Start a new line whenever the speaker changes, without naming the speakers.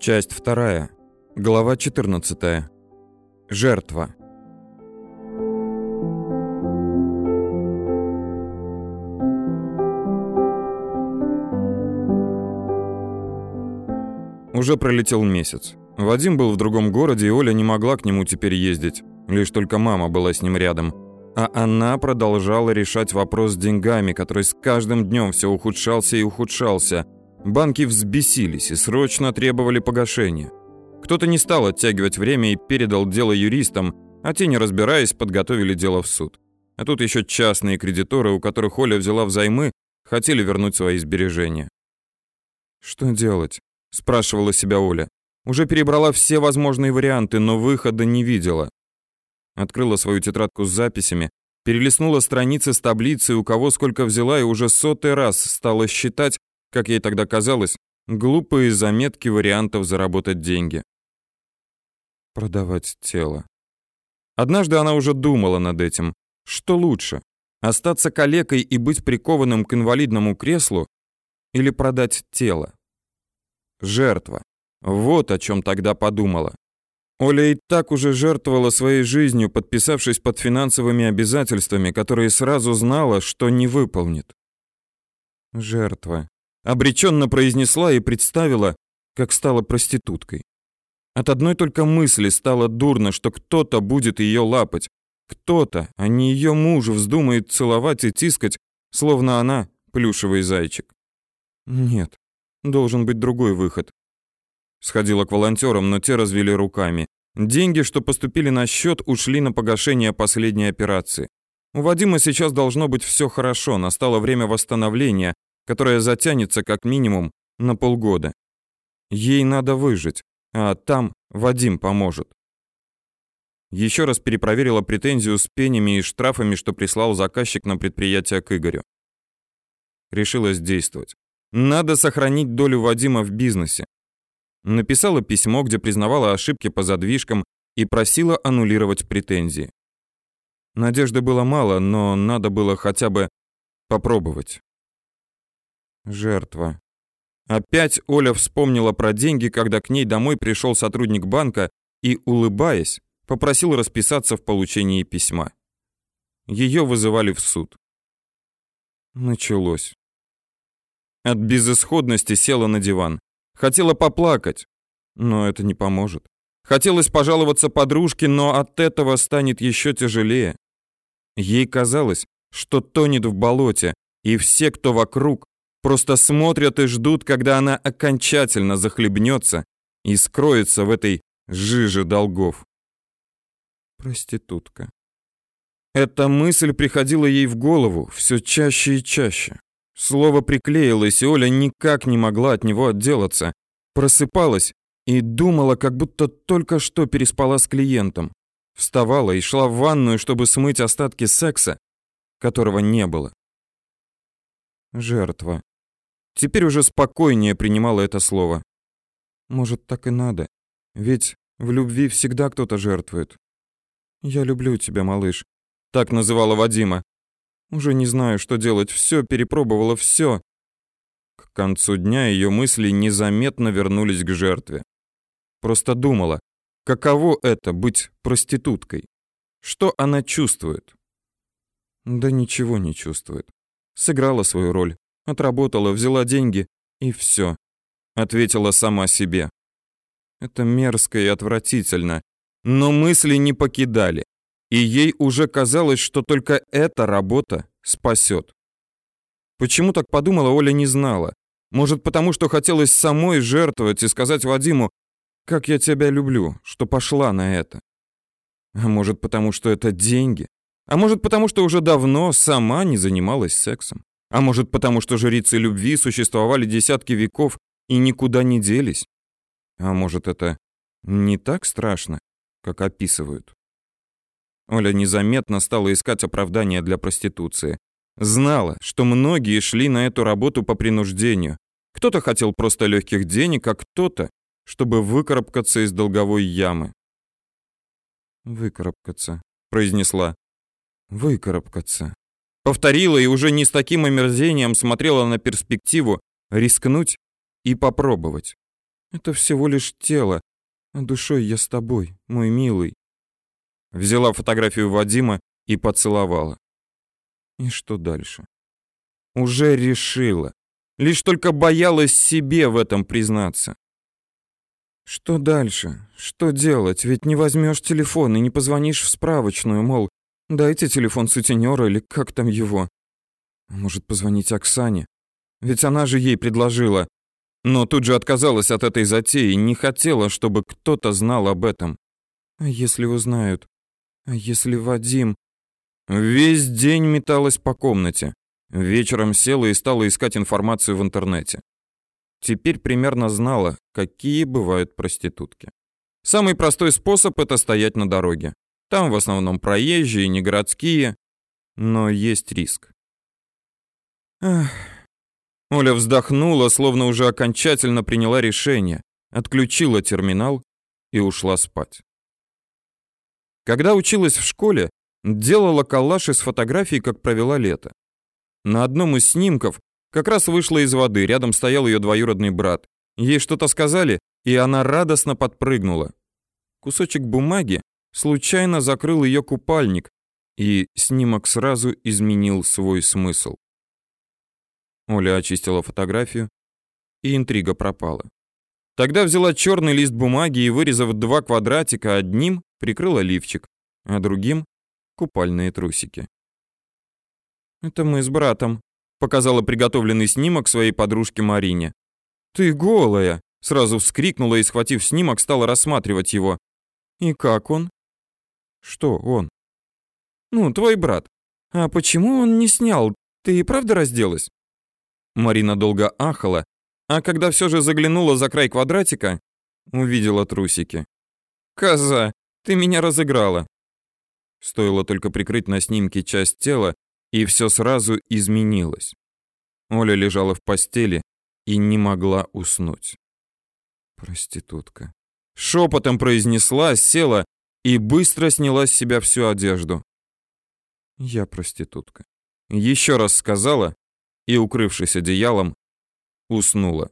Часть вторая. Глава 14. Жертва. Уже пролетел месяц. Вадим был в другом городе, и Оля не могла к нему теперь ездить. Лишь только мама была с ним рядом. А она продолжала решать вопрос с деньгами, который с каждым днем все ухудшался и ухудшался. Банки взбесились и срочно требовали погашения. Кто-то не стал оттягивать время и передал дело юристам, а те, не разбираясь, подготовили дело в суд. А тут еще частные кредиторы, у которых Оля взяла взаймы, хотели вернуть свои сбережения. «Что делать?» – спрашивала себя Оля. Уже перебрала все возможные варианты, но выхода не видела. Открыла свою тетрадку с записями, перелистнула страницы с таблицей, у кого сколько взяла, и уже сотый раз стала считать, как ей тогда казалось, глупые заметки вариантов заработать деньги. Продавать тело. Однажды она уже думала над этим. Что лучше? Остаться калекой и быть прикованным к инвалидному креслу или продать тело? Жертва. Вот о чем тогда подумала. Оля и так уже жертвовала своей жизнью, подписавшись под финансовыми обязательствами, которые сразу знала, что не выполнит. Жертва. Обреченно произнесла и представила, как стала проституткой. От одной только мысли стало дурно, что кто-то будет ее лапать. Кто-то, а не ее муж, вздумает целовать и тискать, словно она плюшевый зайчик. Нет, должен быть другой выход. Сходила к волонтерам, но те развели руками. Деньги, что поступили на счет, ушли на погашение последней операции. У Вадима сейчас должно быть все хорошо, настало время восстановления, которое затянется как минимум на полгода. Ей надо выжить, а там Вадим поможет. Еще раз перепроверила претензию с пенями и штрафами, что прислал заказчик на предприятие к Игорю. Решилась действовать. Надо сохранить долю Вадима в бизнесе. Написала письмо, где признавала ошибки по задвижкам и просила аннулировать претензии. Надежды было мало, но надо было хотя бы попробовать. Жертва. Опять Оля вспомнила про деньги, когда к ней домой пришел сотрудник банка и, улыбаясь, попросил расписаться в получении письма. Ее вызывали в суд. Началось. От безысходности села на диван. Хотела поплакать, но это не поможет. Хотелось пожаловаться подружке, но от этого станет еще тяжелее. Ей казалось, что тонет в болоте, и все, кто вокруг, просто смотрят и ждут, когда она окончательно захлебнется и скроется в этой жиже долгов. Проститутка. Эта мысль приходила ей в голову все чаще и чаще. Слово приклеилось, и Оля никак не могла от него отделаться. Просыпалась и думала, как будто только что переспала с клиентом. Вставала и шла в ванную, чтобы смыть остатки секса, которого не было. Жертва. Теперь уже спокойнее принимала это слово. Может, так и надо. Ведь в любви всегда кто-то жертвует. Я люблю тебя, малыш. Так называла Вадима. Уже не знаю, что делать. Все перепробовала, все. К концу дня ее мысли незаметно вернулись к жертве. Просто думала, каково это быть проституткой? Что она чувствует? Да ничего не чувствует. Сыграла свою роль, отработала, взяла деньги и все. Ответила сама себе. Это мерзко и отвратительно, но мысли не покидали и ей уже казалось, что только эта работа спасет. Почему так подумала, Оля не знала. Может, потому что хотелось самой жертвовать и сказать Вадиму, как я тебя люблю, что пошла на это. А может, потому что это деньги. А может, потому что уже давно сама не занималась сексом. А может, потому что жрицы любви существовали десятки веков и никуда не делись. А может, это не так страшно, как описывают. Оля незаметно стала искать оправдания для проституции. Знала, что многие шли на эту работу по принуждению. Кто-то хотел просто легких денег, а кто-то, чтобы выкарабкаться из долговой ямы. «Выкарабкаться», — произнесла. «Выкарабкаться». Повторила и уже не с таким омерзением смотрела на перспективу рискнуть и попробовать. Это всего лишь тело, а душой я с тобой, мой милый. Взяла фотографию Вадима и поцеловала. И что дальше? Уже решила. Лишь только боялась себе в этом признаться. Что дальше? Что делать? Ведь не возьмешь телефон и не позвонишь в справочную, мол, дайте телефон сутенера или как там его. Может, позвонить Оксане? Ведь она же ей предложила. Но тут же отказалась от этой затеи, не хотела, чтобы кто-то знал об этом. А если узнают? А если Вадим? Весь день металась по комнате. Вечером села и стала искать информацию в интернете. Теперь примерно знала, какие бывают проститутки. Самый простой способ это стоять на дороге. Там в основном проезжие, не городские, но есть риск. Ах. Оля вздохнула, словно уже окончательно приняла решение, отключила терминал и ушла спать. Когда училась в школе, делала коллаж из фотографий, как провела лето. На одном из снимков как раз вышла из воды, рядом стоял ее двоюродный брат. Ей что-то сказали, и она радостно подпрыгнула. Кусочек бумаги случайно закрыл ее купальник, и снимок сразу изменил свой смысл. Оля очистила фотографию, и интрига пропала. Тогда взяла черный лист бумаги и, вырезав два квадратика, одним прикрыла лифчик, а другим — купальные трусики. «Это мы с братом», — показала приготовленный снимок своей подружке Марине. «Ты голая!» — сразу вскрикнула и, схватив снимок, стала рассматривать его. «И как он?» «Что он?» «Ну, твой брат. А почему он не снял? Ты и правда разделась?» Марина долго ахала, а когда все же заглянула за край квадратика, увидела трусики. «Коза, ты меня разыграла!» Стоило только прикрыть на снимке часть тела, и все сразу изменилось. Оля лежала в постели и не могла уснуть. Проститутка. Шепотом произнесла, села и быстро сняла с себя всю одежду. Я проститутка. Еще раз сказала и, укрывшись одеялом, уснула.